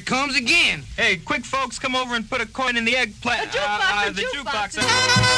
it comes again. Hey, quick folks, come over and put a coin in the eggplant. A jukebox, uh, uh, a the jukebox. jukebox.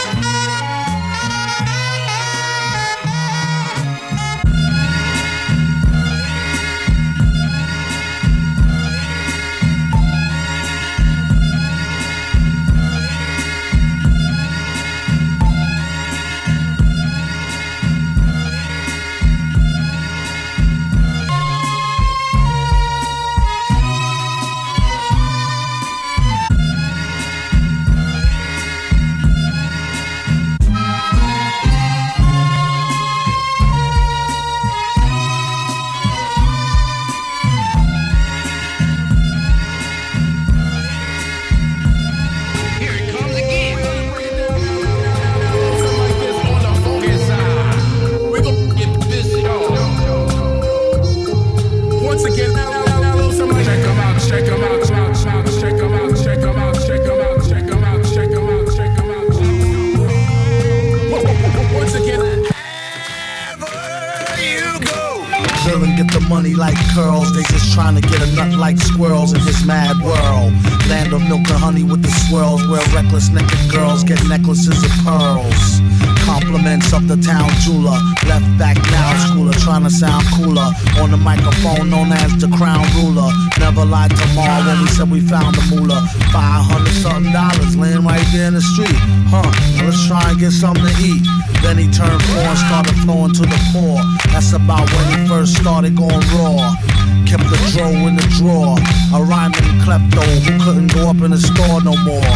Bill and get the money like curls. They just trying to get a nut like squirrels in this mad world. Land of milk and honey with the swirls, where reckless naked girls get necklaces of pearls. Compliments of the town jeweler. Left back now, schooler, trying to sound cooler. On the microphone, known as the crown ruler. Never lied to Ma when we said we found the moolah. 500 something dollars laying right there in the street. Huh, now let's try and get something to eat. Then he turned four and started flowing to the poor. That's about when he first started going raw. Kept the dro in the drawer. A rhyming klepto who couldn't go up in the store no more.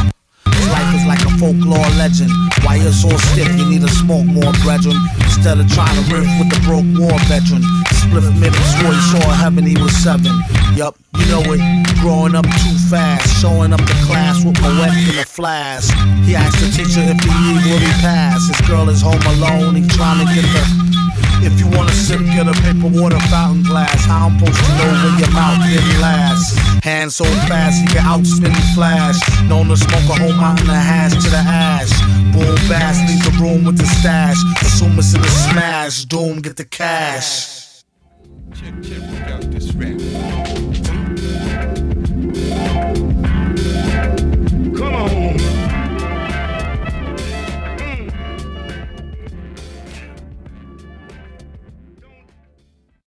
His life is like a folklore legend. Why you're so stiff, you need to smoke more, brethren. Instead of trying to riff with the broke war veteran. Made him swore he saw heaven, he was seven. Yup, you know it. Growing up too fast, showing up to class with my wet in a flask. He asked the teacher if he need will he pass. His girl is home alone, he trying to get the if you wanna sip, get a paper water fountain glass. How I'm supposed to know when your mouth didn't last? Hands so fast, he can outspin the flash. Known to smoke a whole mountain of hash to the ash. Boom, bass, leave the room with the stash. Assume it's in the smash. Doom, get the cash. Check, check,